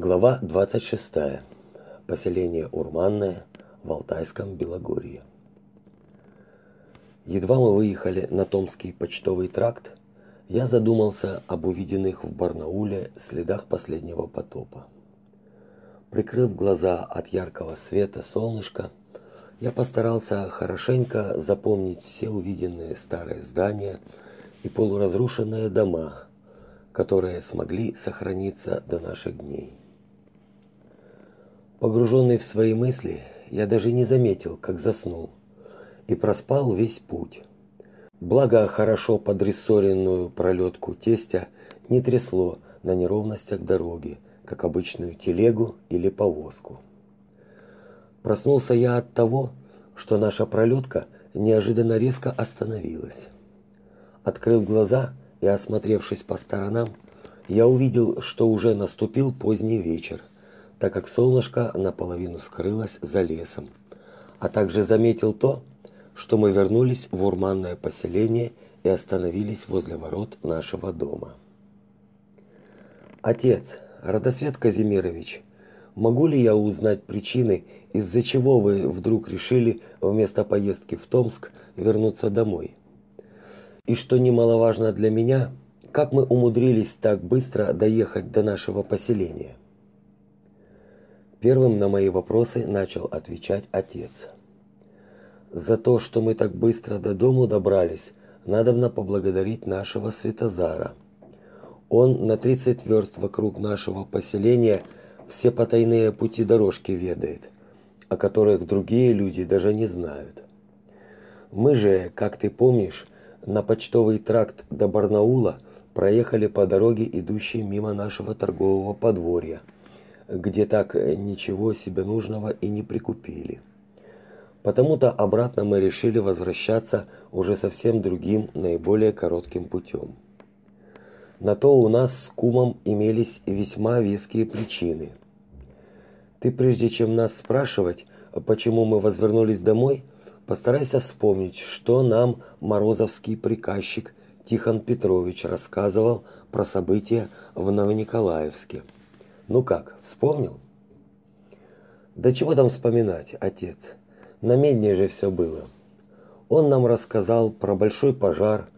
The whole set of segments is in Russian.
Глава 26. Поселение Урманное в Алтайском Белогорье. Едва мы выехали на Томский почтовый тракт, я задумался об увиденных в Барнауле следах последнего потопа. Прикрыв глаза от яркого света солнышка, я постарался хорошенько запомнить все увиденные старые здания и полуразрушенные дома, которые смогли сохраниться до наших дней. Погруженный в свои мысли, я даже не заметил, как заснул, и проспал весь путь. Благо, хорошо подрессоренную пролетку тестя не трясло на неровностях дороги, как обычную телегу или повозку. Проснулся я от того, что наша пролетка неожиданно резко остановилась. Открыв глаза и осмотревшись по сторонам, я увидел, что уже наступил поздний вечер – так как солнышко наполовину скрылось за лесом, а также заметил то, что мы вернулись в урманное поселение и остановились возле ворот нашего дома. Отец, Радосвет Казимирович, могу ли я узнать причины, из-за чего вы вдруг решили вместо поездки в Томск вернуться домой? И что немаловажно для меня, как мы умудрились так быстро доехать до нашего поселения? Первым на мои вопросы начал отвечать отец. За то, что мы так быстро до дому добрались, надобно поблагодарить нашего Светозара. Он на 30 верст вокруг нашего поселения все потайные пути дорожки ведает, о которых другие люди даже не знают. Мы же, как ты помнишь, на почтовый тракт до Барнаула проехали по дороге, идущей мимо нашего торгового подворья – где так ничего себе нужного и не прикупили. Потому-то обратно мы решили возвращаться уже совсем другим, наиболее коротким путем. На то у нас с кумом имелись весьма веские причины. Ты прежде чем нас спрашивать, почему мы возвернулись домой, постарайся вспомнить, что нам морозовский приказчик Тихон Петрович рассказывал про события в Новониколаевске. Ну как, вспомнил? Да чего там вспоминать, отец? На медне же все было. Он нам рассказал про большой пожар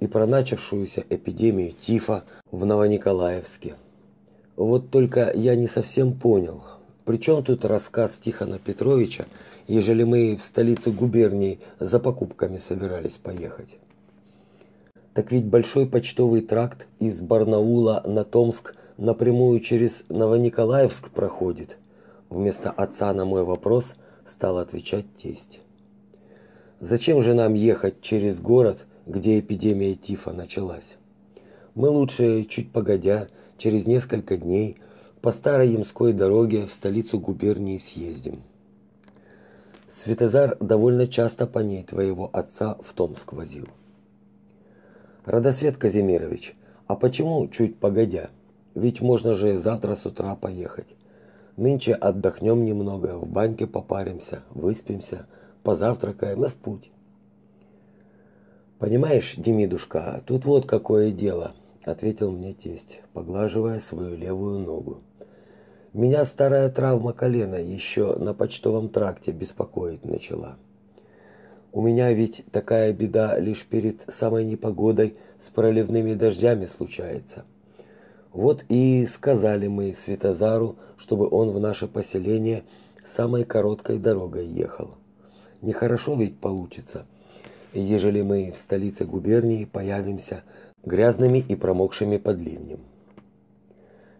и про начавшуюся эпидемию тифа в Новониколаевске. Вот только я не совсем понял, при чем тут рассказ Тихона Петровича, ежели мы в столицу губернии за покупками собирались поехать? Так ведь большой почтовый тракт из Барнаула на Томск напрямую через Новониколаевск проходит. Вместо отца на мой вопрос стал отвечать тесть. Зачем же нам ехать через город, где эпидемия тифа началась? Мы лучше чуть погодя, через несколько дней по старой Ямской дороге в столицу губернии съездим. Светозар довольно часто по ней твоего отца в Томск возил. Радосвет Казимирович, а почему чуть погодя? Ведь можно же завтра с утра поехать. Нынче отдохнем немного, в баньке попаримся, выспимся, позавтракаем и в путь. Понимаешь, Демидушка, тут вот какое дело, ответил мне тесть, поглаживая свою левую ногу. Меня старая травма колена еще на почтовом тракте беспокоить начала. У меня ведь такая беда лишь перед самой непогодой с проливными дождями случается. Вот и сказали мы Светозару, чтобы он в наше поселение самой короткой дорогой ехал. Нехорошо ведь получится, ежели мы в столице губернии появимся грязными и промокшими под ливнем.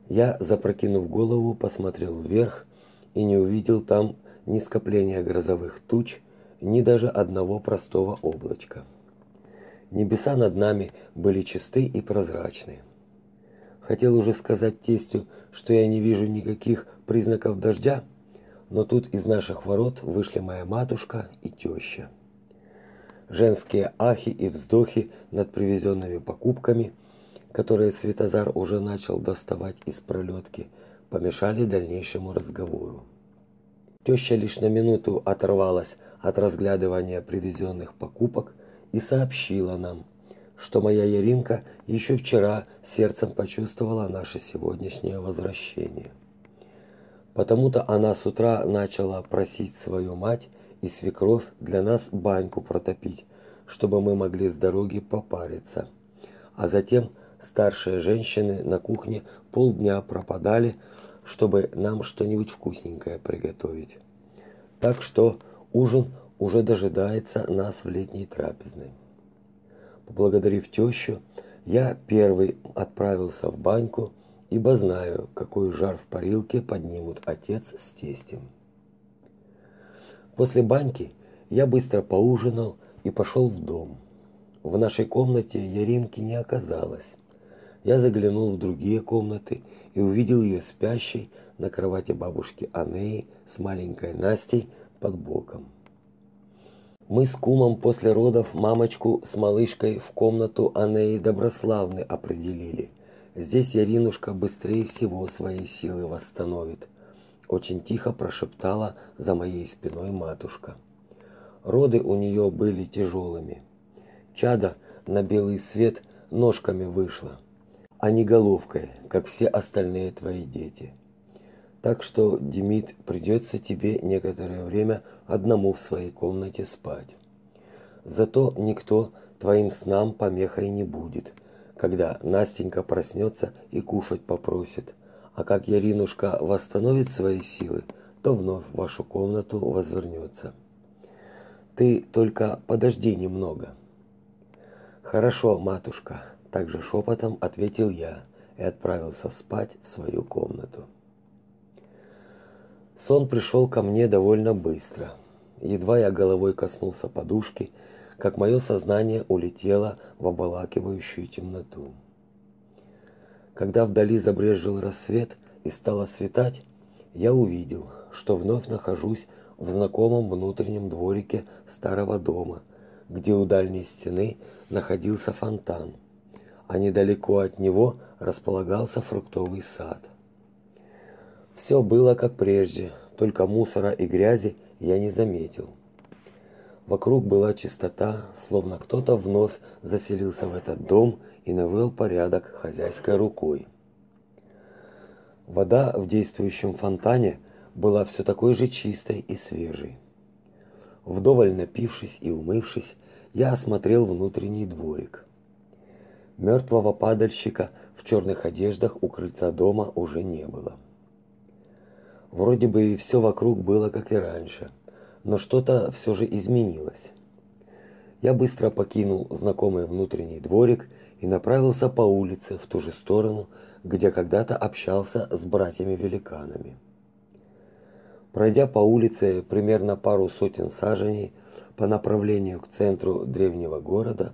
Я, запрокинув голову, посмотрел вверх и не увидел там ни скопления грозовых туч, ни даже одного простого облачка. Небеса над нами были чисты и прозрачны. Хотел уже сказать тестю, что я не вижу никаких признаков дождя, но тут из наших ворот вышли моя матушка и теща. Женские ахи и вздохи над привезенными покупками, которые Светозар уже начал доставать из пролетки, помешали дальнейшему разговору. Теща лишь на минуту оторвалась от разглядывания привезенных покупок и сообщила нам – что моя Яринка еще вчера сердцем почувствовала наше сегодняшнее возвращение. Потому-то она с утра начала просить свою мать и свекровь для нас баньку протопить, чтобы мы могли с дороги попариться. А затем старшие женщины на кухне полдня пропадали, чтобы нам что-нибудь вкусненькое приготовить. Так что ужин уже дожидается нас в летней трапезной. Поблагодарив тещу, я первый отправился в баньку, ибо знаю, какой жар в парилке поднимут отец с тестем. После баньки я быстро поужинал и пошел в дом. В нашей комнате Яринки не оказалось. Я заглянул в другие комнаты и увидел ее спящей на кровати бабушки Анеи с маленькой Настей под боком. Мы с кумом после родов мамочку с малышкой в комнату Анеи Доброславны определили. Здесь Яринушка быстрее всего свои силы восстановит. Очень тихо прошептала за моей спиной матушка. Роды у нее были тяжелыми. Чада на белый свет ножками вышла, а не головкой, как все остальные твои дети. Так что, Демид, придется тебе некоторое время одному в своей комнате спать. Зато никто твоим снам помехой не будет, когда Настенька проснется и кушать попросит. А как Яринушка восстановит свои силы, то вновь в вашу комнату возвернется. Ты только подожди немного. Хорошо, матушка, также шепотом ответил я и отправился спать в свою комнату. Сон пришел ко мне довольно быстро. Едва я головой коснулся подушки, как мое сознание улетело в обволакивающую темноту. Когда вдали забрезжил рассвет и стало светать, я увидел, что вновь нахожусь в знакомом внутреннем дворике старого дома, где у дальней стены находился фонтан, а недалеко от него располагался фруктовый сад. Все было как прежде, только мусора и грязи я не заметил. Вокруг была чистота, словно кто-то вновь заселился в этот дом и навел порядок хозяйской рукой. Вода в действующем фонтане была все такой же чистой и свежей. Вдоволь напившись и умывшись, я осмотрел внутренний дворик. Мертвого падальщика в черных одеждах у крыльца дома уже не было. Вроде бы и все вокруг было как и раньше, но что-то все же изменилось. Я быстро покинул знакомый внутренний дворик и направился по улице в ту же сторону, где когда-то общался с братьями-великанами. Пройдя по улице примерно пару сотен саженей по направлению к центру древнего города,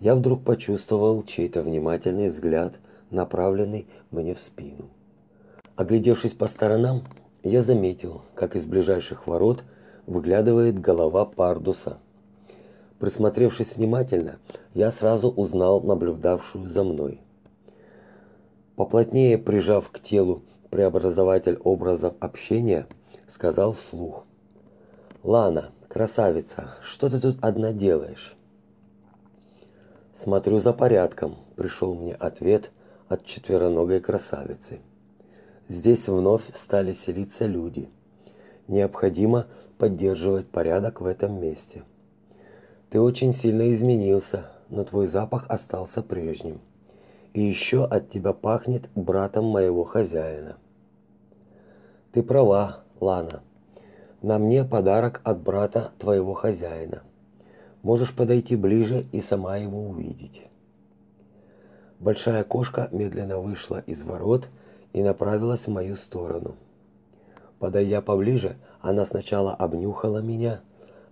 я вдруг почувствовал чей-то внимательный взгляд, направленный мне в спину. Оглядевшись по сторонам, я заметил, как из ближайших ворот выглядывает голова Пардуса. Присмотревшись внимательно, я сразу узнал наблюдавшую за мной. Поплотнее прижав к телу преобразователь образов общения, сказал вслух: "Лана, красавица, что ты тут одна делаешь?" Смотрю за порядком, пришел мне ответ от четвероногой красавицы здесь вновь стали селиться люди. Необходимо поддерживать порядок в этом месте. Ты очень сильно изменился, но твой запах остался прежним. И еще от тебя пахнет братом моего хозяина. Ты права, Лана. На мне подарок от брата твоего хозяина. Можешь подойти ближе и сама его увидеть. Большая кошка медленно вышла из ворот и направилась в мою сторону. Подойдя поближе, она сначала обнюхала меня,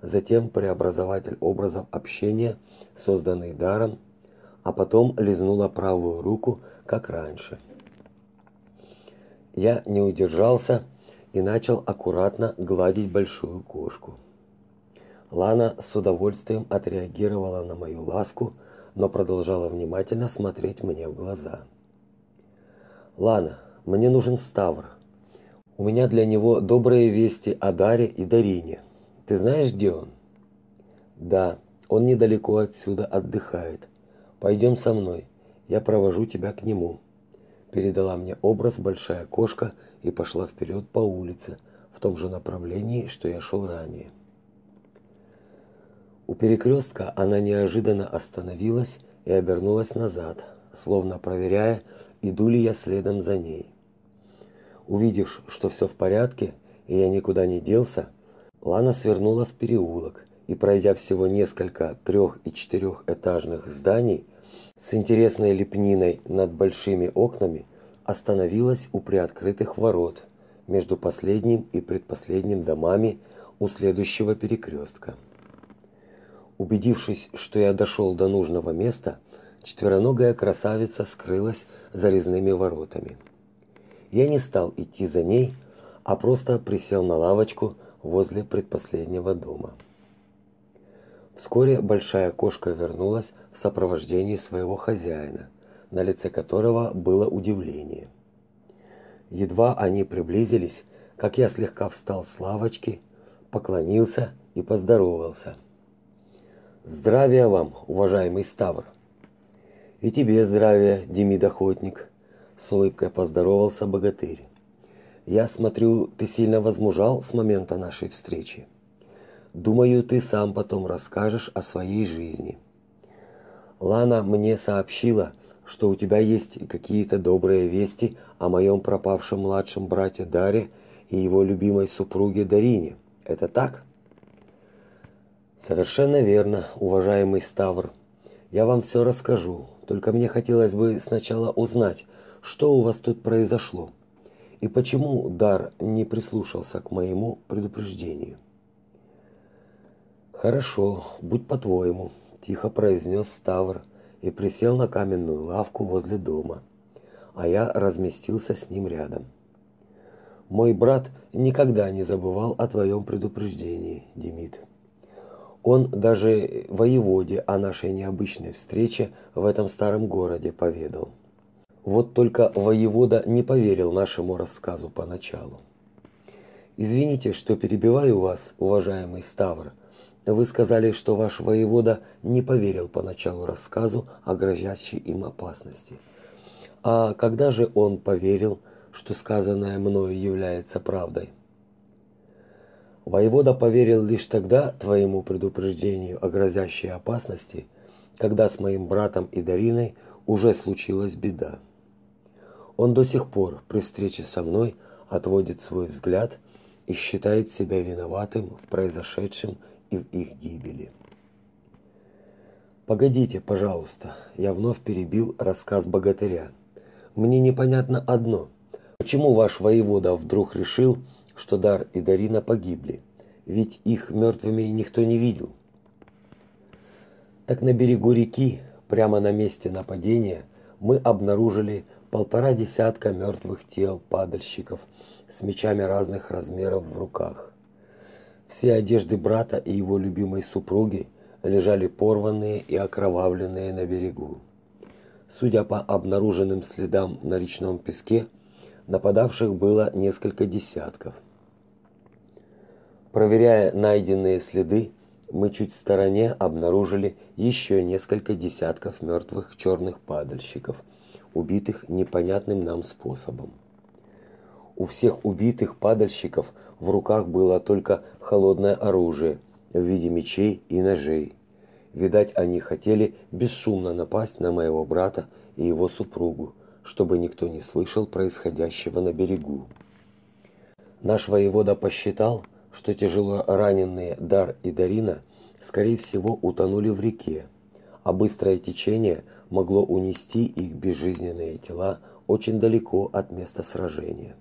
затем преобразователь образов общения, созданный даром, а потом лизнула правую руку, как раньше. Я не удержался и начал аккуратно гладить большую кошку. Лана с удовольствием отреагировала на мою ласку, но продолжала внимательно смотреть мне в глаза. Лана, мне нужен Ставр. У меня для него добрые вести о Даре и Дарине. Ты знаешь, где он? Да, он недалеко отсюда отдыхает. Пойдем со мной. Я провожу тебя к нему. передала мне образ большая кошка и пошла вперед по улице в том же направлении, что я шел ранее. У перекрестка она неожиданно остановилась и обернулась назад, словно проверяя, иду ли я следом за ней. Увидев, что все в порядке, и я никуда не делся, Лана свернула в переулок и, пройдя всего несколько трех- и четырехэтажных зданий с интересной лепниной над большими окнами, остановилась у приоткрытых ворот между последним и предпоследним домами у следующего перекрестка. Убедившись, что я дошел до нужного места, четвероногая красавица скрылась за резными воротами. Я не стал идти за ней, а просто присел на лавочку возле предпоследнего дома. Вскоре большая кошка вернулась в сопровождении своего хозяина, на лице которого было удивление. Едва они приблизились, как я слегка встал с лавочки, поклонился и поздоровался. Здравия вам, уважаемый Ставр. И тебе здравия, Демид охотник, с улыбкой поздоровался богатырь. Я смотрю, ты сильно возмужал с момента нашей встречи. Думаю, ты сам потом расскажешь о своей жизни. Лана мне сообщила, что у тебя есть какие-то добрые вести о моем пропавшем младшем брате Даре и его любимой супруге Дарине. Это так? Совершенно верно, уважаемый Ставр. Я вам все расскажу, только мне хотелось бы сначала узнать, что у вас тут произошло и почему Дар не прислушался к моему предупреждению. Хорошо, будь по-твоему, тихо произнес Ставр и присел на каменную лавку возле дома, а я разместился с ним рядом. Мой брат никогда не забывал о твоем предупреждении, Демид. Он даже воеводе о нашей необычной встрече в этом старом городе поведал. Вот только воевода не поверил нашему рассказу поначалу. Извините, что перебиваю вас, уважаемый Ставр. Вы сказали, что ваш воевода не поверил поначалу рассказу о грозящей им опасности. А когда же он поверил, что сказанное мною является правдой? Воевода поверил лишь тогда твоему предупреждению о грозящей опасности, когда с моим братом и Дариной уже случилась беда. Он до сих пор при встрече со мной отводит свой взгляд и считает себя виноватым в произошедшем и в их гибели. Погодите, пожалуйста, я вновь перебил рассказ богатыря. Мне непонятно одно. Почему ваш воевода вдруг решил, что Дар и Дарина погибли, ведь их мертвыми никто не видел. Так на берегу реки, прямо на месте нападения, мы обнаружили полтора десятка мертвых тел падальщиков с мечами разных размеров в руках. Все одежды брата и его любимой супруги лежали порванные и окровавленные на берегу. Судя по обнаруженным следам на речном песке, Нападавших было несколько десятков. Проверяя найденные следы, мы чуть в стороне обнаружили еще несколько десятков мертвых черных падальщиков, убитых непонятным нам способом. У всех убитых падальщиков в руках было только холодное оружие в виде мечей и ножей. Видать, они хотели бесшумно напасть на моего брата и его супругу, чтобы никто не слышал происходящего на берегу. Наш воевода посчитал, что тяжело раненые Дар и Дарина, скорее всего, утонули в реке, а быстрое течение могло унести их безжизненные тела очень далеко от места сражения.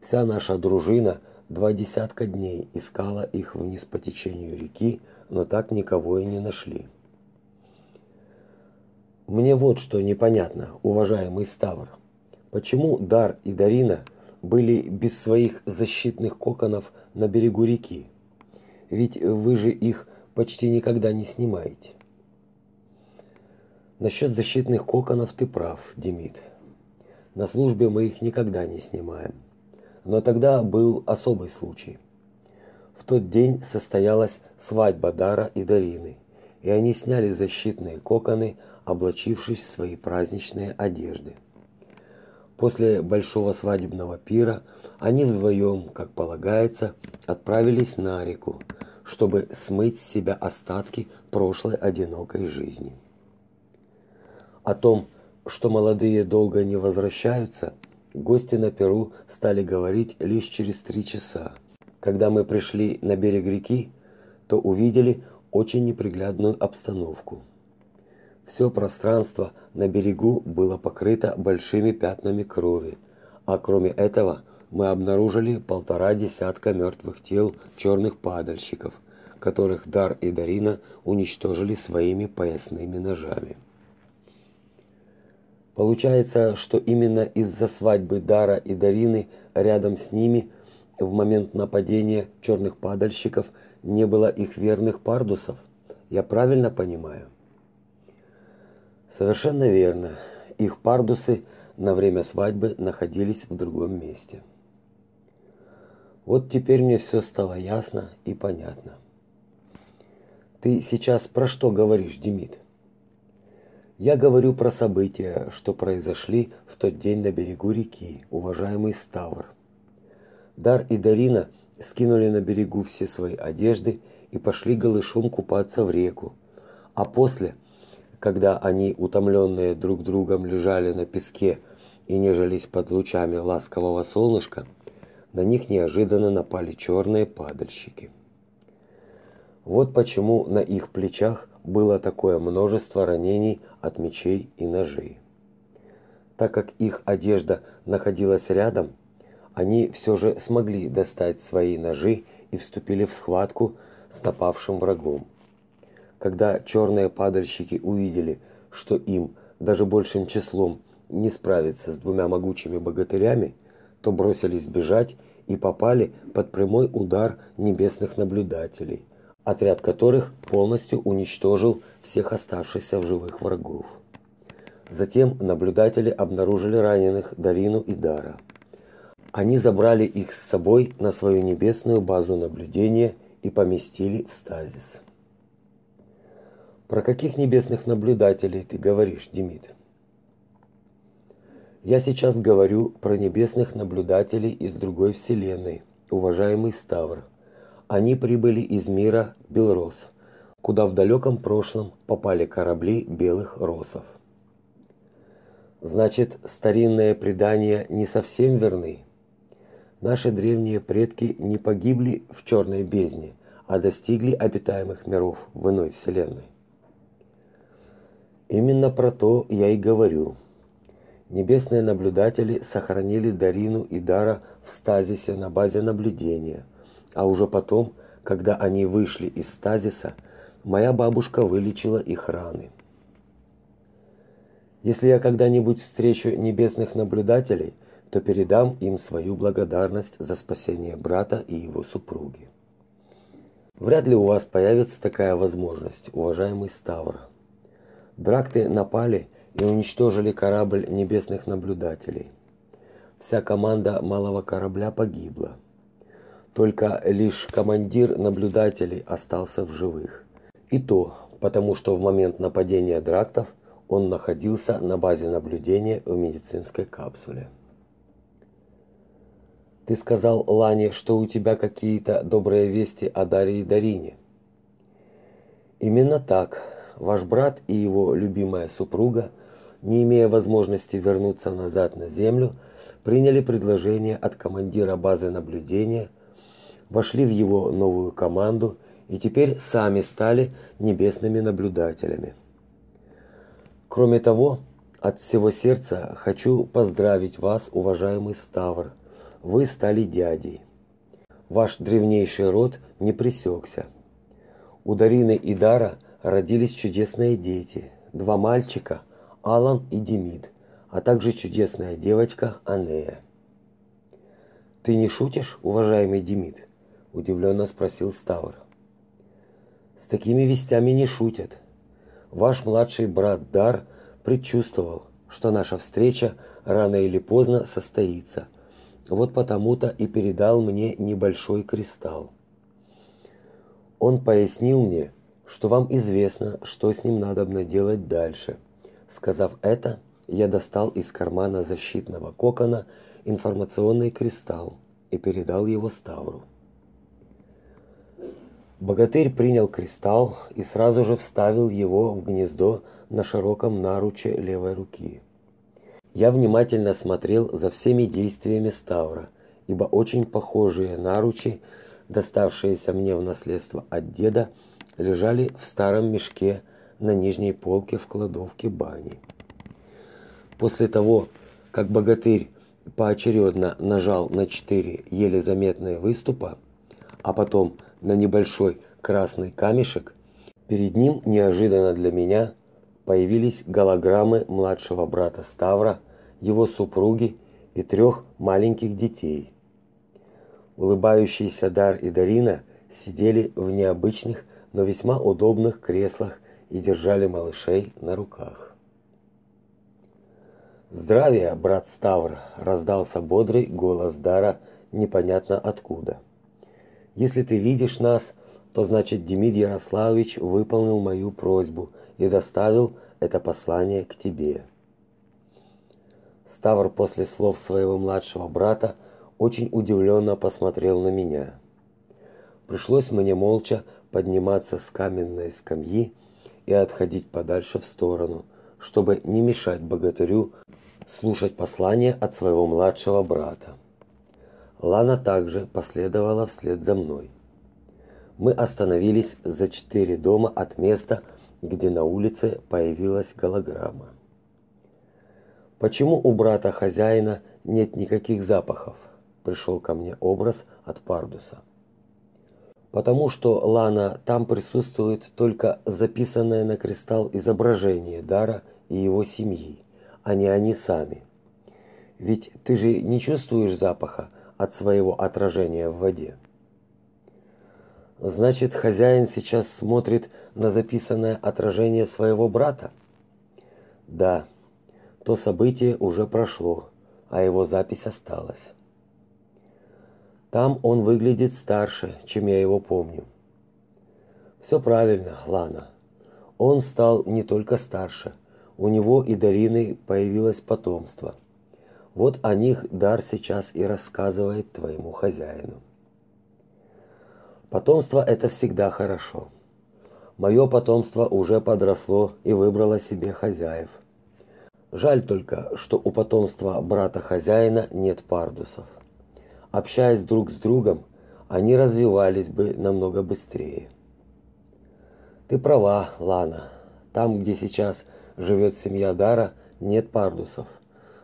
Вся наша дружина два десятка дней искала их вниз по течению реки, но так никого и не нашли. Мне вот что непонятно, уважаемый Ставр. Почему Дар и Дарина были без своих защитных коконов на берегу реки? Ведь вы же их почти никогда не снимаете. Насчет защитных коконов ты прав, Демид. На службе мы их никогда не снимаем. Но тогда был особый случай. В тот день состоялась свадьба Дара и Дарины, и они сняли защитные коконы облачившись в свои праздничные одежды. После большого свадебного пира они вдвоем, как полагается, отправились на реку, чтобы смыть с себя остатки прошлой одинокой жизни. О том, что молодые долго не возвращаются, гости на Перу стали говорить лишь через три часа. Когда мы пришли на берег реки, то увидели очень неприглядную обстановку. Все пространство на берегу было покрыто большими пятнами крови, а кроме этого мы обнаружили полтора десятка мертвых тел черных падальщиков, которых Дар и Дарина уничтожили своими поясными ножами. Получается, что именно из-за свадьбы Дара и Дарины рядом с ними в момент нападения черных падальщиков не было их верных пардусов. Я правильно понимаю? Совершенно верно. Их пардусы на время свадьбы находились в другом месте. Вот теперь мне все стало ясно и понятно. Ты сейчас про что говоришь, Демид? Я говорю про события, что произошли в тот день на берегу реки, уважаемый Ставр. Дар и Дарина скинули на берегу все свои одежды и пошли голышом купаться в реку. А после, когда они, утомленные друг другом, лежали на песке и нежились под лучами ласкового солнышка, на них неожиданно напали черные падальщики. Вот почему на их плечах было такое множество ранений от мечей и ножей. Так как их одежда находилась рядом, они все же смогли достать свои ножи и вступили в схватку с напавшим врагом. Когда черные падальщики увидели, что им даже большим числом не справиться с двумя могучими богатырями, то бросились бежать и попали под прямой удар небесных наблюдателей – отряд которых полностью уничтожил всех оставшихся в живых врагов. Затем наблюдатели обнаружили раненых Дарину и Дара. Они забрали их с собой на свою небесную базу наблюдения и поместили в стазис. Про каких небесных наблюдателей ты говоришь, Демид? Я сейчас говорю про небесных наблюдателей из другой вселенной, уважаемый Ставр. Они прибыли из мира Белрос, куда в далеком прошлом попали корабли белых росов. Значит, старинные предания не совсем верны. Наши древние предки не погибли в черной бездне, а достигли обитаемых миров в иной вселенной. Именно про то я и говорю. Небесные наблюдатели сохранили Дарину и Дара в стазисе на базе наблюдения – а уже потом, когда они вышли из стазиса, моя бабушка вылечила их раны. Если я когда-нибудь встречу небесных наблюдателей, то передам им свою благодарность за спасение брата и его супруги. Вряд ли у вас появится такая возможность, уважаемый Ставр. Дракты напали и уничтожили корабль небесных наблюдателей. Вся команда малого корабля погибла. Только лишь командир наблюдателей остался в живых. И то, потому что в момент нападения драктов он находился на базе наблюдения в медицинской капсуле. Ты сказал Лане, что у тебя какие-то добрые вести о Дарье и Дарине. Именно так. Ваш брат и его любимая супруга, не имея возможности вернуться назад на землю, приняли предложение от командира базы наблюдения вошли в его новую команду и теперь сами стали небесными наблюдателями. Кроме того, от всего сердца хочу поздравить вас, уважаемый Ставр. Вы стали дядей. Ваш древнейший род не пресекся. У Дарины и Дара родились чудесные дети, два мальчика, Алан и Демид, а также чудесная девочка Анея. Ты не шутишь, уважаемый Демид? Удивленно спросил Ставр. С такими вестями не шутят. Ваш младший брат Дар предчувствовал, что наша встреча рано или поздно состоится. Вот потому-то и передал мне небольшой кристалл. Он пояснил мне, что вам известно, что с ним надобно делать дальше. Сказав это, я достал из кармана защитного кокона информационный кристалл и передал его Ставру. Богатырь принял кристалл и сразу же вставил его в гнездо на широком наруче левой руки. Я внимательно смотрел за всеми действиями Ставра, ибо очень похожие наручи, доставшиеся мне в наследство от деда, лежали в старом мешке на нижней полке в кладовке бани. После того, как богатырь поочередно нажал на четыре еле заметные выступа, а потом на небольшой красный камешек, перед ним неожиданно для меня появились голограммы младшего брата Ставра, его супруги и трех маленьких детей. Улыбающийся Дар и Дарина сидели в необычных, но весьма удобных креслах и держали малышей на руках. «Здравия, брат Ставр!» – раздался бодрый голос Дара непонятно откуда. Если ты видишь нас, то значит Демид Ярославович выполнил мою просьбу и доставил это послание к тебе. Ставр после слов своего младшего брата очень удивленно посмотрел на меня. Пришлось мне молча подниматься с каменной скамьи и отходить подальше в сторону, чтобы не мешать богатырю слушать послание от своего младшего брата. Лана также последовала вслед за мной. Мы остановились за четыре дома от места, где на улице появилась голограмма. Почему у брата хозяина нет никаких запахов? Пришел ко мне образ от Пардуса. Потому что Лана там присутствует только записанное на кристалл изображение Дара и его семьи, а не они сами. Ведь ты же не чувствуешь запаха, от своего отражения в воде. Значит, хозяин сейчас смотрит на записанное отражение своего брата? Да. То событие уже прошло, а его запись осталась. Там он выглядит старше, чем я его помню. Все правильно, Лана. Он стал не только старше, у него и Дарины появилось потомство – вот о них Дар сейчас и рассказывает твоему хозяину. Потомство это всегда хорошо. Мое потомство уже подросло и выбрало себе хозяев. Жаль только, что у потомства брата хозяина нет пардусов. Общаясь друг с другом, они развивались бы намного быстрее. Ты права, Лана. Там, где сейчас живет семья Дара, нет пардусов.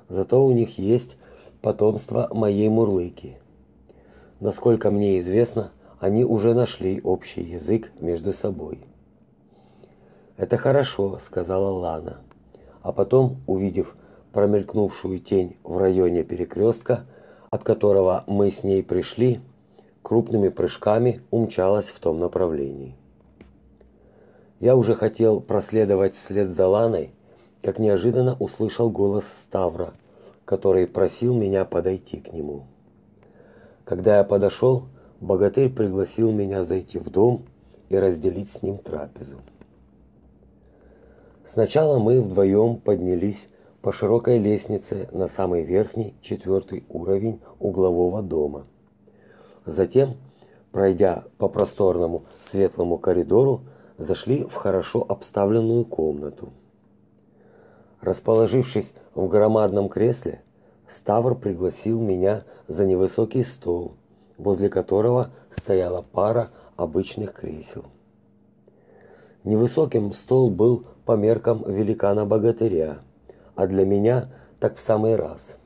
Зато у них есть потомство моей мурлыки. Насколько мне известно, они уже нашли общий язык между собой. Это хорошо, сказала Лана. А потом, увидев промелькнувшую тень в районе перекрестка, от которого мы с ней пришли, крупными прыжками умчалась в том направлении. Я уже хотел проследовать вслед за Ланой, как неожиданно услышал голос Ставра, который просил меня подойти к нему. Когда я подошел, богатырь пригласил меня зайти в дом и разделить с ним трапезу. Сначала мы вдвоем поднялись по широкой лестнице на самый верхний четвертый уровень углового дома. Затем, пройдя по просторному светлому коридору, зашли в хорошо обставленную комнату. Расположившись в громадном кресле, Ставр пригласил меня за невысокий стол, возле которого стояла пара обычных кресел. Невысоким стол был по меркам великана-богатыря, а для меня так в самый раз.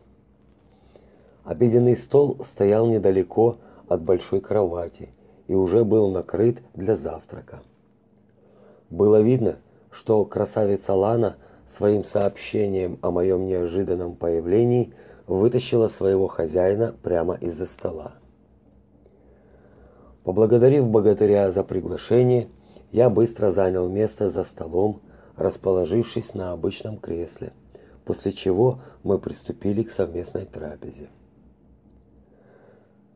Обеденный стол стоял недалеко от большой кровати и уже был накрыт для завтрака. Было видно, что красавица Лана – своим сообщением о моем неожиданном появлении вытащила своего хозяина прямо из-за стола. Поблагодарив богатыря за приглашение, я быстро занял место за столом, расположившись на обычном кресле, после чего мы приступили к совместной трапезе.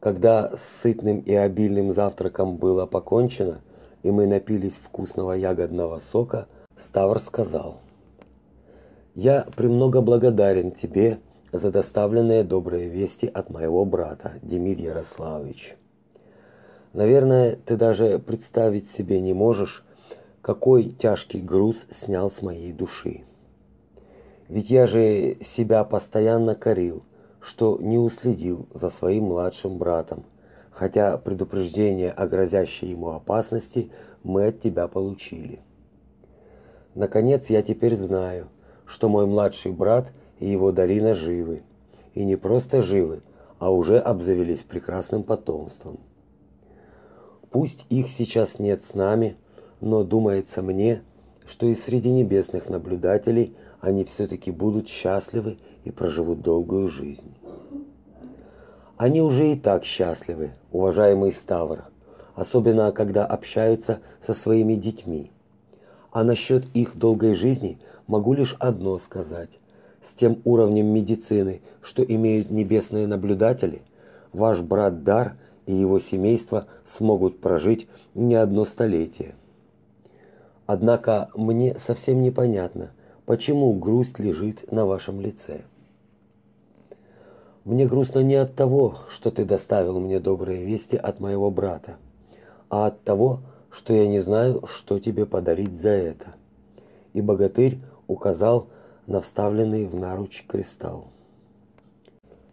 Когда с сытным и обильным завтраком было покончено, и мы напились вкусного ягодного сока, Ставр сказал – Я премного благодарен тебе за доставленные добрые вести от моего брата, Демид Ярославович. Наверное, ты даже представить себе не можешь, какой тяжкий груз снял с моей души. Ведь я же себя постоянно корил, что не уследил за своим младшим братом, хотя предупреждение о грозящей ему опасности мы от тебя получили. Наконец я теперь знаю, что мой младший брат и его Дарина живы, и не просто живы, а уже обзавелись прекрасным потомством. Пусть их сейчас нет с нами, но думается мне, что и среди небесных наблюдателей они все-таки будут счастливы и проживут долгую жизнь. Они уже и так счастливы, уважаемый Ставр, особенно когда общаются со своими детьми. А насчет их долгой жизни могу лишь одно сказать. С тем уровнем медицины, что имеют небесные наблюдатели, ваш брат Дар и его семейство смогут прожить не одно столетие. Однако мне совсем непонятно, почему грусть лежит на вашем лице. Мне грустно не от того, что ты доставил мне добрые вести от моего брата, а от того, что я не знаю, что тебе подарить за это. И богатырь указал на вставленный в наруч кристалл.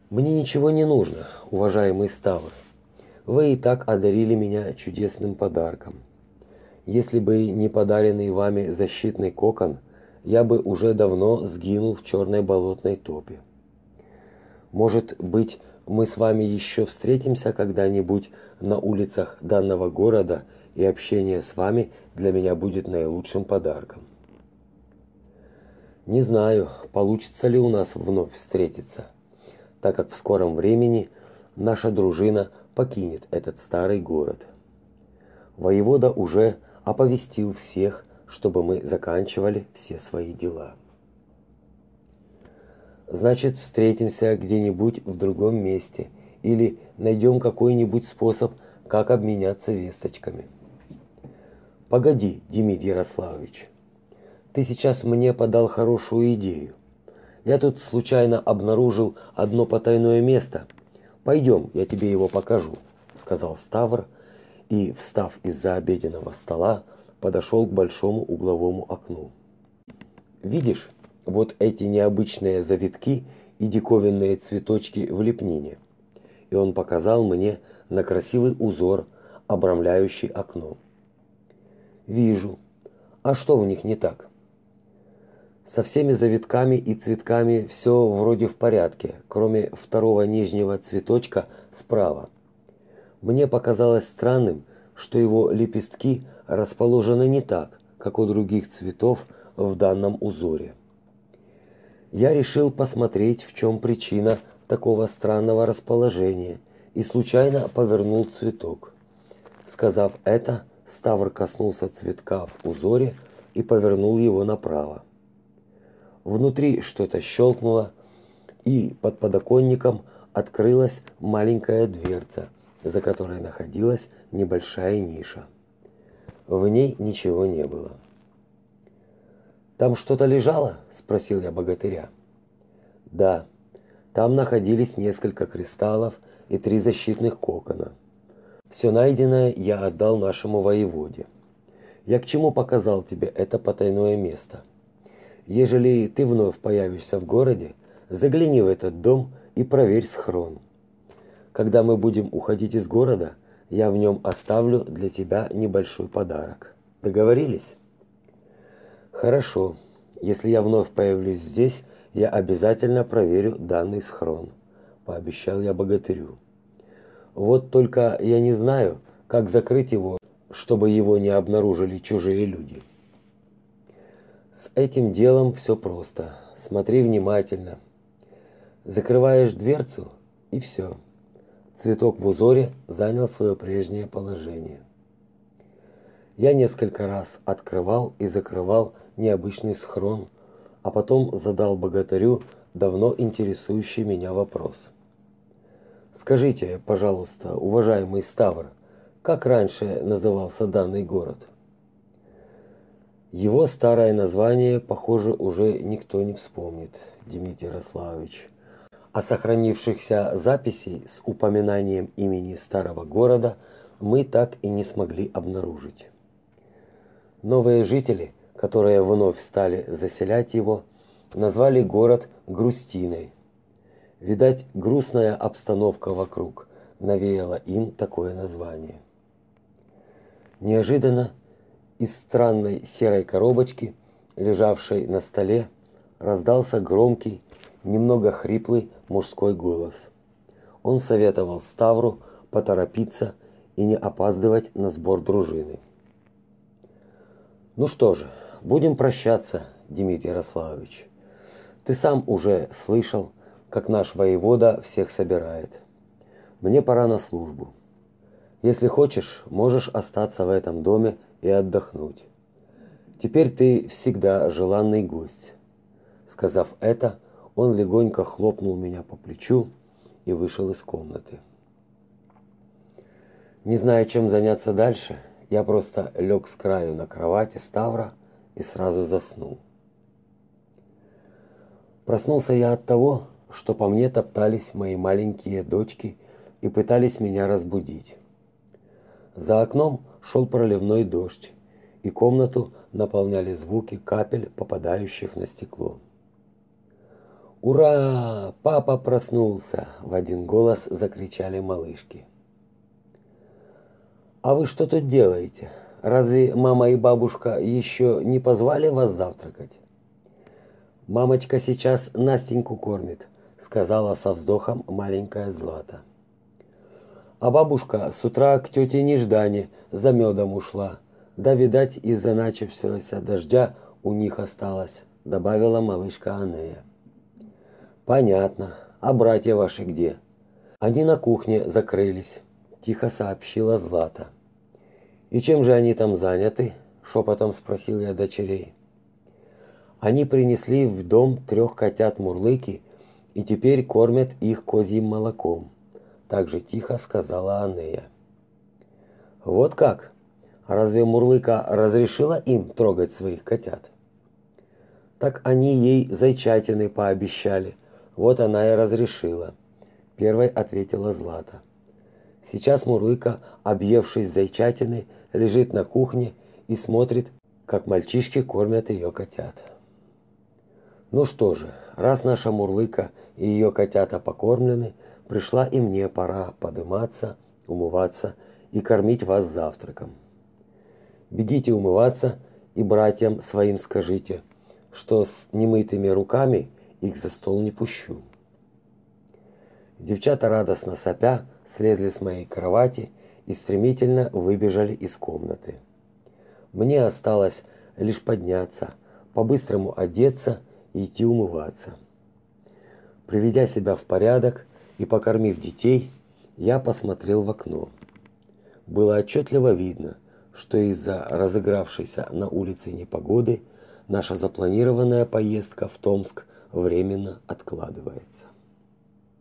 Мне ничего не нужно, уважаемый Ставр. Вы и так одарили меня чудесным подарком. Если бы не подаренный вами защитный кокон, я бы уже давно сгинул в черной болотной топе. Может быть, мы с вами еще встретимся когда-нибудь на улицах данного города, и общение с вами для меня будет наилучшим подарком. Не знаю, получится ли у нас вновь встретиться, так как в скором времени наша дружина покинет этот старый город. Воевода уже оповестил всех, чтобы мы заканчивали все свои дела. Значит, встретимся где-нибудь в другом месте или найдем какой-нибудь способ, как обменяться весточками. Погоди, Демид Ярославович. Ты сейчас мне подал хорошую идею. Я тут случайно обнаружил одно потайное место. Пойдем, я тебе его покажу, сказал Ставр и, встав из-за обеденного стола, подошел к большому угловому окну. Видишь, вот эти необычные завитки и диковинные цветочки в лепнине. И он показал мне на красивый узор, обрамляющий окно. Вижу. А что в них не так? Со всеми завитками и цветками все вроде в порядке, кроме второго нижнего цветочка справа. Мне показалось странным, что его лепестки расположены не так, как у других цветов в данном узоре я решил посмотреть, в чем причина такого странного расположения, и случайно повернул цветок. Сказав это, Ставр коснулся цветка в узоре и повернул его направо. Внутри что-то щелкнуло, и под подоконником открылась маленькая дверца, за которой находилась небольшая ниша. В ней ничего не было. Там что-то лежало? спросил я богатыря. Да. Там находились несколько кристаллов и три защитных кокона. Все найденное я отдал нашему воеводе. Я к чему показал тебе это потайное место? Ежели ты вновь появишься в городе, загляни в этот дом и проверь схрон. Когда мы будем уходить из города, я в нем оставлю для тебя небольшой подарок. Договорились? Хорошо. Если я вновь появлюсь здесь, я обязательно проверю данный схрон, пообещал я богатырю. Вот только я не знаю, как закрыть его, чтобы его не обнаружили чужие люди. С этим делом все просто. Смотри внимательно. Закрываешь дверцу и все. Цветок в узоре занял свое прежнее положение. Я несколько раз открывал и закрывал необычный схрон, а потом задал богатырю давно интересующий меня вопрос. Скажите, пожалуйста, уважаемый Ставр, как раньше назывался данный город? Его старое название, похоже, уже никто не вспомнит, Дмитрий Ярославович. А сохранившихся записей с упоминанием имени старого города мы так и не смогли обнаружить. Новые жители, которые вновь стали заселять его, назвали город Грустиной. Видать, грустная обстановка вокруг навеяла им такое название. Неожиданно из странной серой коробочки, лежавшей на столе, раздался громкий, немного хриплый мужской голос. Он советовал Ставру поторопиться и не опаздывать на сбор дружины. Ну что же, будем прощаться, Дмитрий Ярославович. Ты сам уже слышал, как наш воевода всех собирает. Мне пора на службу. Если хочешь, можешь остаться в этом доме и отдохнуть. Теперь ты всегда желанный гость. Сказав это, он легонько хлопнул меня по плечу и вышел из комнаты. Не зная, чем заняться дальше, я просто лег с краю на кровати Ставра и сразу заснул. Проснулся я от того, что по мне топтались мои маленькие дочки и пытались меня разбудить. За окном шел проливной дождь, и комнату наполняли звуки капель, попадающих на стекло. «Ура! Папа проснулся!» – в один голос закричали малышки. «А вы что тут делаете? Разве мама и бабушка еще не позвали вас завтракать?» «Мамочка сейчас Настеньку кормит», – сказала со вздохом маленькая Злата. А бабушка с утра к тете Неждане за медом ушла. Да, видать, из-за начавшегося дождя у них осталось, добавила малышка Анея. Понятно. А братья ваши где? Они на кухне закрылись, тихо сообщила Злата. И чем же они там заняты? шепотом спросил я дочерей. Они принесли в дом трех котят Мурлыки и теперь кормят их козьим молоком также тихо сказала Анея. Вот как? Разве Мурлыка разрешила им трогать своих котят? Так они ей зайчатины пообещали. Вот она и разрешила. Первой ответила Злата. Сейчас Мурлыка, объевшись зайчатины, лежит на кухне и смотрит, как мальчишки кормят ее котят. Ну что же, раз наша Мурлыка и ее котята покормлены, пришла и мне пора подниматься, умываться и кормить вас завтраком. Бегите умываться и братьям своим скажите, что с немытыми руками их за стол не пущу. Девчата радостно сопя слезли с моей кровати и стремительно выбежали из комнаты. Мне осталось лишь подняться, по-быстрому одеться и идти умываться. Приведя себя в порядок, и покормив детей, я посмотрел в окно. Было отчетливо видно, что из-за разыгравшейся на улице непогоды наша запланированная поездка в Томск временно откладывается.